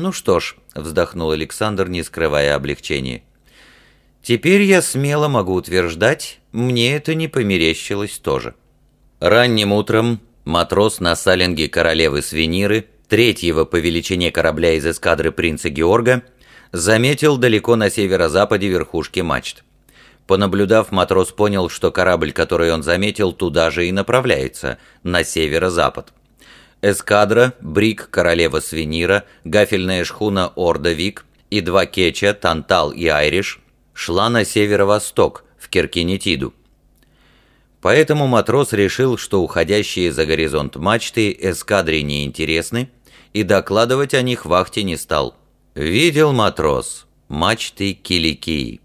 «Ну что ж», — вздохнул Александр, не скрывая облегчения. «Теперь я смело могу утверждать, мне это не померещилось тоже». Ранним утром матрос на салинге королевы Свиниры, третьего по величине корабля из эскадры принца Георга, заметил далеко на северо-западе верхушки мачт. Понаблюдав, матрос понял, что корабль, который он заметил, туда же и направляется, на северо-запад. Эскадра, брик «Королева Свинира», гафельная шхуна «Орда Вик» и два кетча «Тантал» и «Айриш» шла на северо-восток, в Киркинетиду. Поэтому матрос решил, что уходящие за горизонт мачты эскадре неинтересны, и докладывать о них вахте не стал. Видел матрос мачты Киликии.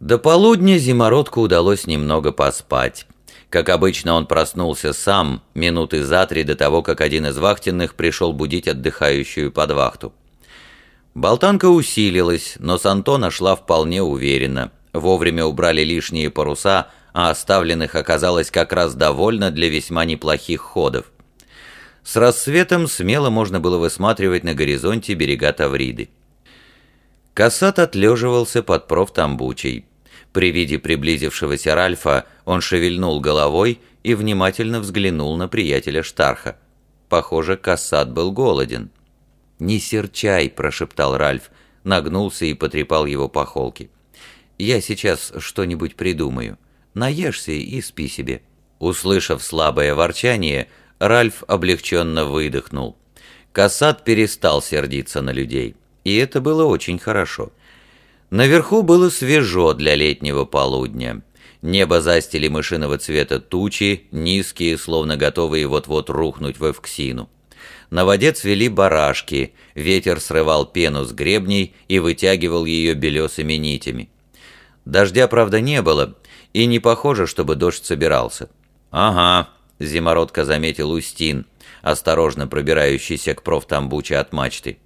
До полудня зимородку удалось немного поспать. Как обычно, он проснулся сам, минуты за три до того, как один из вахтенных пришел будить отдыхающую под вахту. Болтанка усилилась, но Сантона шла вполне уверенно. Вовремя убрали лишние паруса, а оставленных оказалось как раз довольно для весьма неплохих ходов. С рассветом смело можно было высматривать на горизонте берега Тавриды. Касат отлеживался под профтамбучей. При виде приблизившегося Ральфа он шевельнул головой и внимательно взглянул на приятеля Штарха. Похоже, Касат был голоден. «Не серчай», – прошептал Ральф, нагнулся и потрепал его по холке. «Я сейчас что-нибудь придумаю. Наешься и спи себе». Услышав слабое ворчание, Ральф облегченно выдохнул. Касат перестал сердиться на людей, и это было очень хорошо. Наверху было свежо для летнего полудня. Небо застили мышиного цвета тучи, низкие, словно готовые вот-вот рухнуть в Эвксину. На воде цвели барашки, ветер срывал пену с гребней и вытягивал ее белесыми нитями. Дождя, правда, не было, и не похоже, чтобы дождь собирался. «Ага», — зимородка заметил Устин, осторожно пробирающийся к профтамбуче от мачты.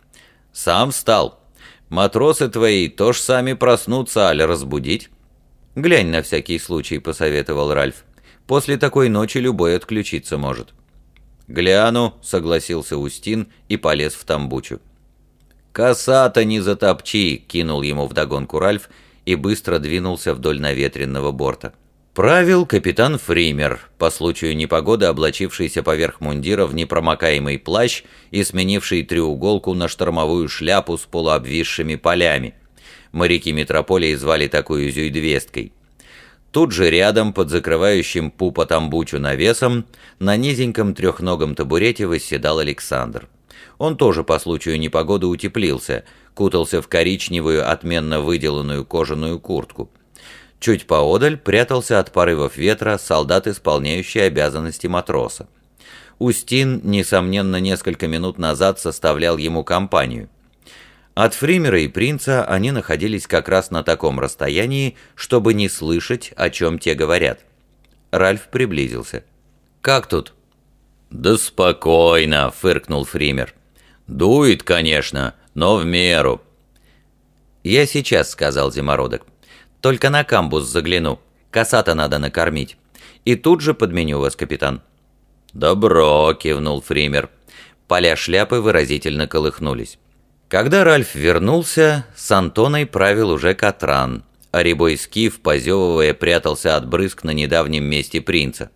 «Сам встал. Матросы твои тоже сами проснутся, аль разбудить». «Глянь на всякий случай», — посоветовал Ральф. «После такой ночи любой отключиться может». «Гляну», — согласился Устин и полез в тамбучу. «Коса-то не затопчи», — кинул ему вдогонку Ральф и быстро двинулся вдоль наветренного борта. Правил капитан Фример, по случаю непогоды облачившийся поверх мундира в непромокаемый плащ и сменивший треуголку на штормовую шляпу с полуобвисшими полями. Моряки метрополии звали такую зюйдвесткой. Тут же рядом, под закрывающим пупа тамбучу навесом, на низеньком трехногом табурете восседал Александр. Он тоже по случаю непогоды утеплился, кутался в коричневую, отменно выделанную кожаную куртку. Чуть поодаль прятался от порывов ветра солдат, исполняющий обязанности матроса. Устин, несомненно, несколько минут назад составлял ему компанию. От Фримера и принца они находились как раз на таком расстоянии, чтобы не слышать, о чем те говорят. Ральф приблизился. «Как тут?» «Да спокойно», — фыркнул Фример. «Дует, конечно, но в меру». «Я сейчас», — сказал Зимородок. Только на камбус загляну. Косата надо накормить. И тут же подменю вас, капитан». «Добро», — кивнул Фример. Поля шляпы выразительно колыхнулись. Когда Ральф вернулся, с Антоной правил уже Катран, а рябой скиф, позевывая, прятался от брызг на недавнем месте принца.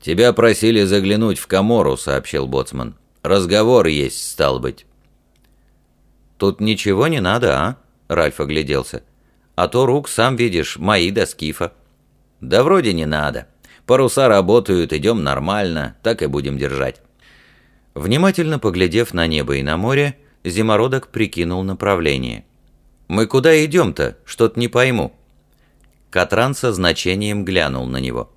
«Тебя просили заглянуть в Камору», — сообщил Боцман. «Разговор есть, стал быть». «Тут ничего не надо, а?» — Ральф огляделся. А то рук, сам видишь, мои до скифа». «Да вроде не надо. Паруса работают, идем нормально, так и будем держать». Внимательно поглядев на небо и на море, Зимородок прикинул направление. «Мы куда идем-то? Что-то не пойму». Катран со значением глянул на него.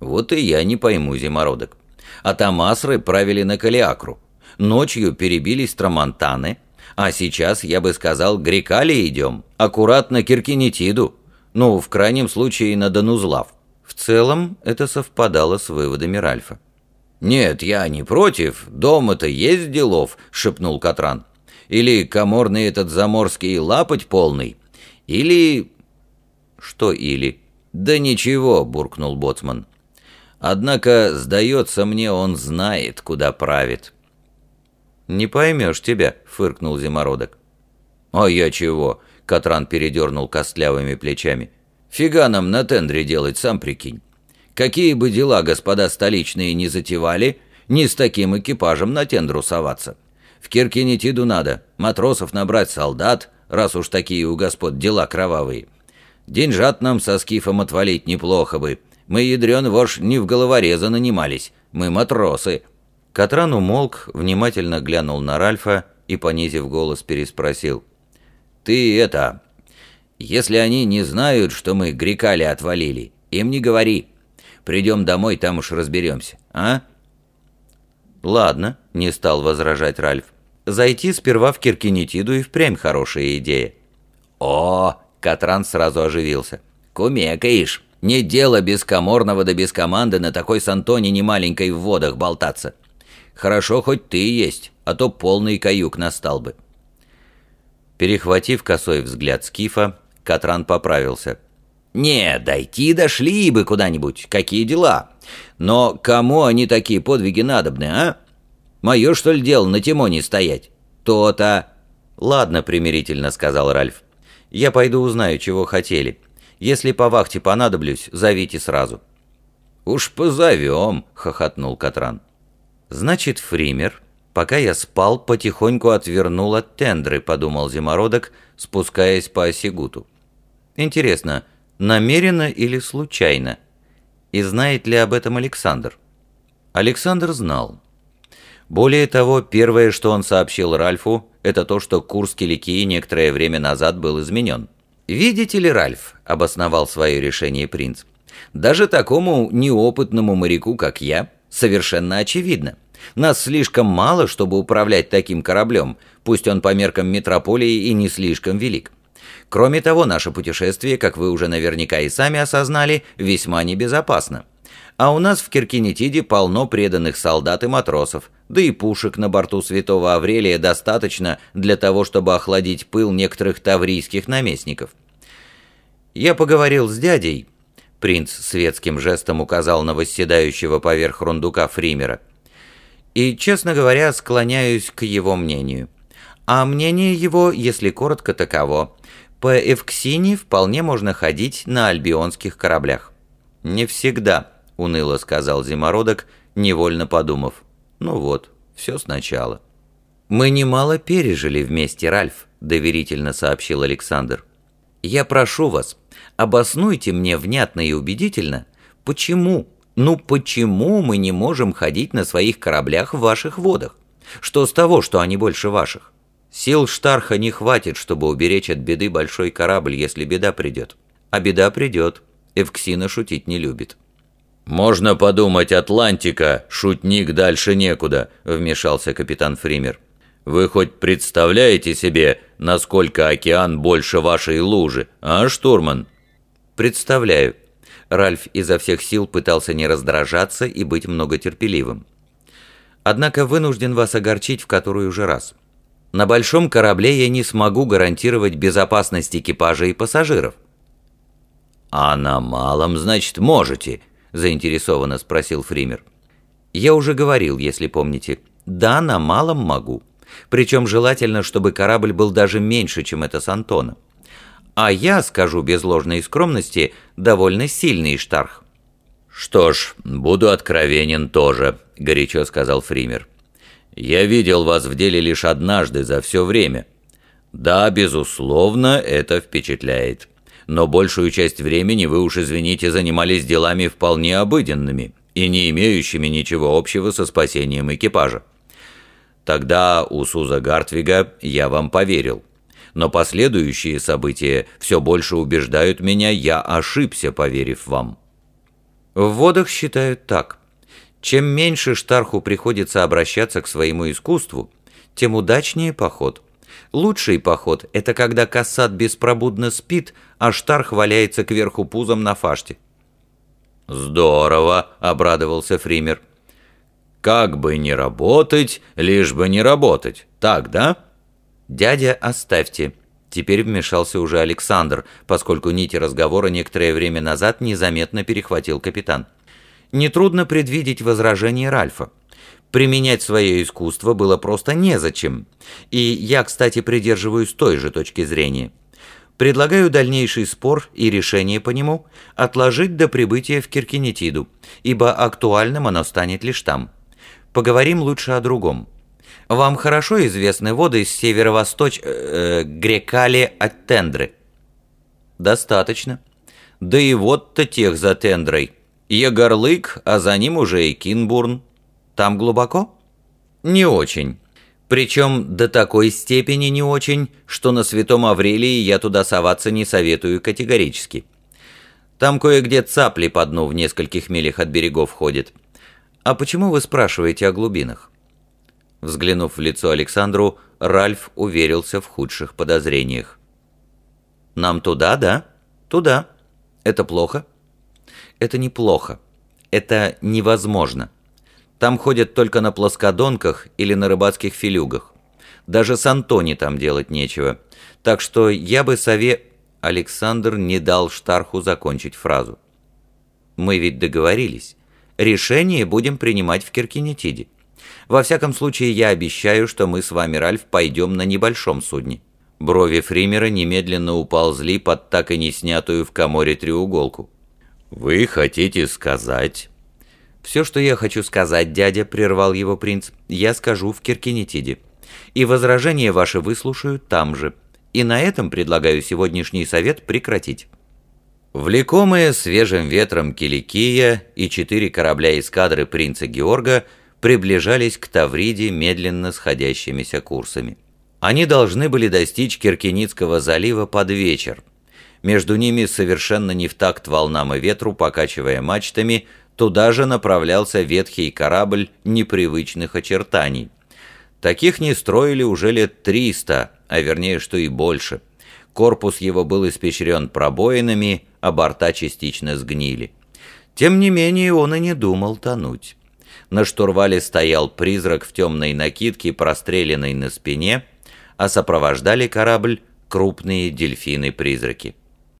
«Вот и я не пойму, Зимородок. А Тамасры правили на Калиакру. Ночью перебились Трамонтаны, а сейчас, я бы сказал, Грекали идем, аккуратно Киркинетиду, ну, в крайнем случае, на Данузлав. В целом, это совпадало с выводами Ральфа. «Нет, я не против, дома-то есть делов», — шепнул Катран. «Или коморный этот заморский лапоть полный, или...» «Что или?» «Да ничего», — буркнул Боцман. «Однако, сдается мне, он знает, куда правит». «Не поймешь тебя», — фыркнул Зимородок. «А я чего?» — Катран передернул костлявыми плечами. «Фига нам на тендре делать, сам прикинь. Какие бы дела господа столичные не затевали, не с таким экипажем на тендру соваться. В Киркинетиду надо, матросов набрать солдат, раз уж такие у господ дела кровавые. Деньжат нам со скифом отвалить неплохо бы. Мы, ядрен вож, не в головореза нанимались, мы матросы». Катран умолк, внимательно глянул на Ральфа и, понизив голос, переспросил. «Ты это... Если они не знают, что мы грекали отвалили, им не говори. Придем домой, там уж разберемся, а?» «Ладно», — не стал возражать Ральф. «Зайти сперва в Киркинетиду и впрямь хорошая идея». «О!» — Катран сразу оживился. «Кумекаешь! Не дело без коморного да без команды на такой сантоне немаленькой в водах болтаться. Хорошо, хоть ты есть, а то полный каюк настал бы». Перехватив косой взгляд Скифа, Катран поправился. «Не, дойти дошли бы куда-нибудь, какие дела? Но кому они такие подвиги надобны, а? Мое, что ли, дело на Тимоне стоять? То-то...» «Ладно», — примирительно сказал Ральф. «Я пойду узнаю, чего хотели. Если по вахте понадоблюсь, зовите сразу». «Уж позовем», — хохотнул Катран. «Значит, Фример, пока я спал, потихоньку отвернул от тендры», — подумал Зимородок, спускаясь по осигуту. «Интересно, намеренно или случайно? И знает ли об этом Александр?» Александр знал. Более того, первое, что он сообщил Ральфу, это то, что курс Киликии некоторое время назад был изменен. «Видите ли, Ральф», — обосновал свое решение принц, «даже такому неопытному моряку, как я, совершенно очевидно. Нас слишком мало, чтобы управлять таким кораблем, пусть он по меркам метрополии и не слишком велик. Кроме того, наше путешествие, как вы уже наверняка и сами осознали, весьма небезопасно. А у нас в Киркинетиде полно преданных солдат и матросов, да и пушек на борту Святого Аврелия достаточно для того, чтобы охладить пыл некоторых таврийских наместников. Я поговорил с дядей, принц светским жестом указал на восседающего поверх рундука Фримера – и, честно говоря, склоняюсь к его мнению. А мнение его, если коротко, таково. По Эвксине вполне можно ходить на альбионских кораблях. «Не всегда», — уныло сказал Зимородок, невольно подумав. «Ну вот, все сначала». «Мы немало пережили вместе, Ральф», — доверительно сообщил Александр. «Я прошу вас, обоснуйте мне внятно и убедительно, почему ну почему мы не можем ходить на своих кораблях в ваших водах? Что с того, что они больше ваших? Сил Штарха не хватит, чтобы уберечь от беды большой корабль, если беда придет. А беда придет. Эвксина шутить не любит. «Можно подумать, Атлантика, шутник дальше некуда», — вмешался капитан Фример. «Вы хоть представляете себе, насколько океан больше вашей лужи, а, штурман?» «Представляю», Ральф изо всех сил пытался не раздражаться и быть многотерпеливым. «Однако вынужден вас огорчить в который уже раз. На большом корабле я не смогу гарантировать безопасность экипажа и пассажиров». «А на малом, значит, можете?» – заинтересованно спросил Фример. «Я уже говорил, если помните. Да, на малом могу. Причем желательно, чтобы корабль был даже меньше, чем это с Антоном. А я, скажу без ложной скромности, довольно сильный штарх. «Что ж, буду откровенен тоже», — горячо сказал Фример. «Я видел вас в деле лишь однажды за все время. Да, безусловно, это впечатляет. Но большую часть времени вы уж, извините, занимались делами вполне обыденными и не имеющими ничего общего со спасением экипажа. Тогда у Суза Гартвига я вам поверил но последующие события все больше убеждают меня, я ошибся, поверив вам». В водах считают так. Чем меньше Штарху приходится обращаться к своему искусству, тем удачнее поход. Лучший поход – это когда кассат беспробудно спит, а Штарх валяется кверху пузом на фаште. «Здорово!» – обрадовался Фример. «Как бы не работать, лишь бы не работать. Так, да?» «Дядя, оставьте». Теперь вмешался уже Александр, поскольку нити разговора некоторое время назад незаметно перехватил капитан. Нетрудно предвидеть возражение Ральфа. Применять свое искусство было просто незачем. И я, кстати, придерживаюсь той же точки зрения. Предлагаю дальнейший спор и решение по нему отложить до прибытия в Киркинетиду, ибо актуальным оно станет лишь там. Поговорим лучше о другом. Вам хорошо известны воды с северо-восточ... Э, Грекали от Тендры? Достаточно. Да и вот-то тех за Тендрой. Егорлык, а за ним уже и Кинбурн. Там глубоко? Не очень. Причем до такой степени не очень, что на Святом Аврелии я туда соваться не советую категорически. Там кое-где цапли по дну в нескольких милях от берегов ходят. А почему вы спрашиваете о глубинах? Взглянув в лицо Александру, Ральф уверился в худших подозрениях. «Нам туда, да? Туда. Это плохо?» «Это неплохо. Это невозможно. Там ходят только на плоскодонках или на рыбацких филюгах. Даже с Антони там делать нечего. Так что я бы сове...» Александр не дал Штарху закончить фразу. «Мы ведь договорились. Решение будем принимать в Киркинетиде. Во всяком случае, я обещаю, что мы с вами, Ральф, пойдем на небольшом судне». Брови Фримера немедленно уползли под так и не снятую в коморе треуголку. «Вы хотите сказать, «Все, что я хочу сказать, дядя», — прервал его принц, — «я скажу в Киркинетиде. И возражения ваши выслушаю там же. И на этом предлагаю сегодняшний совет прекратить». Влекомые свежим ветром Киликия и четыре корабля эскадры принца Георга приближались к Тавриде медленно сходящимися курсами. Они должны были достичь Киркиницкого залива под вечер. Между ними совершенно не в такт волнам и ветру, покачивая мачтами, Туда же направлялся ветхий корабль непривычных очертаний. Таких не строили уже лет триста, а вернее, что и больше. Корпус его был испещрен пробоинами, а борта частично сгнили. Тем не менее, он и не думал тонуть. На штурвале стоял призрак в темной накидке, простреленной на спине, а сопровождали корабль крупные дельфины-призраки.